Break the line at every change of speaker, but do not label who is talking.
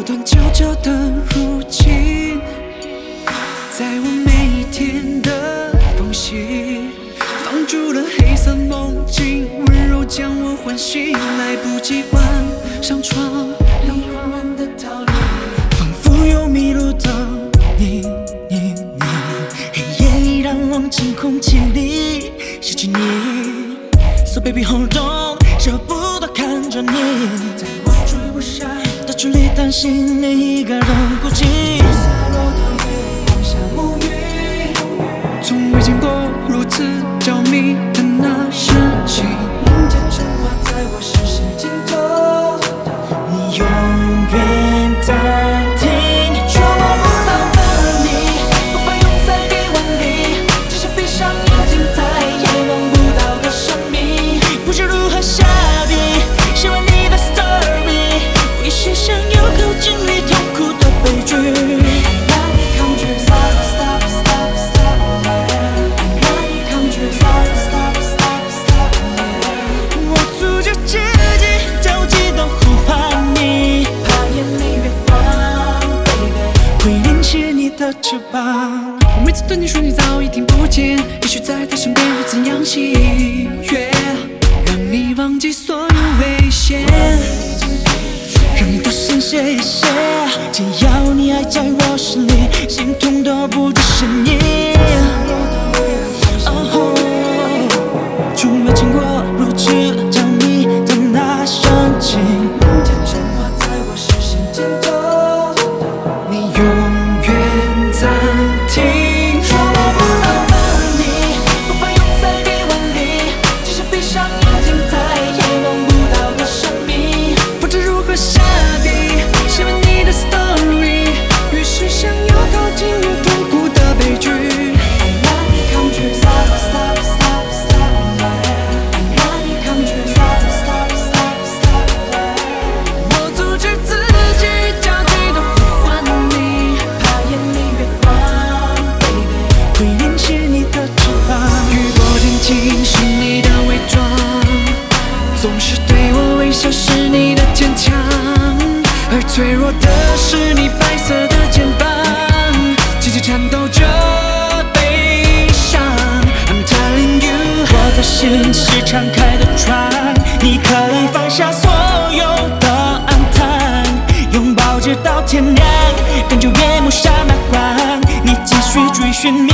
不断悄悄的入侵，在我每一天的缝隙，放逐了黑色梦境，温柔将我唤醒，来不及关上窗，你缓缓地逃离，仿佛又迷路的你，你，你，黑夜已让忘情空气里失去你，So baby hold on，舍不得看着你，在我追不上的距离，担心你一个人孤寂。下落的月光下沐浴，从未见过如此的翅膀。我每次对你说，你早已听不见，也许在他身边会怎样喜悦，让你忘记所有危险。让你多深谢谢，只要你还在我心里，心痛都不止是你。过天晴是你的伪装，总是对我微笑是你的坚强，而脆弱的是你白色的肩膀，紧紧颤抖着悲伤。I'm telling you，我的心是敞开的窗，你可以放下所有的暗淡，拥抱直到天亮，感觉夜幕下漫画，你继续追寻你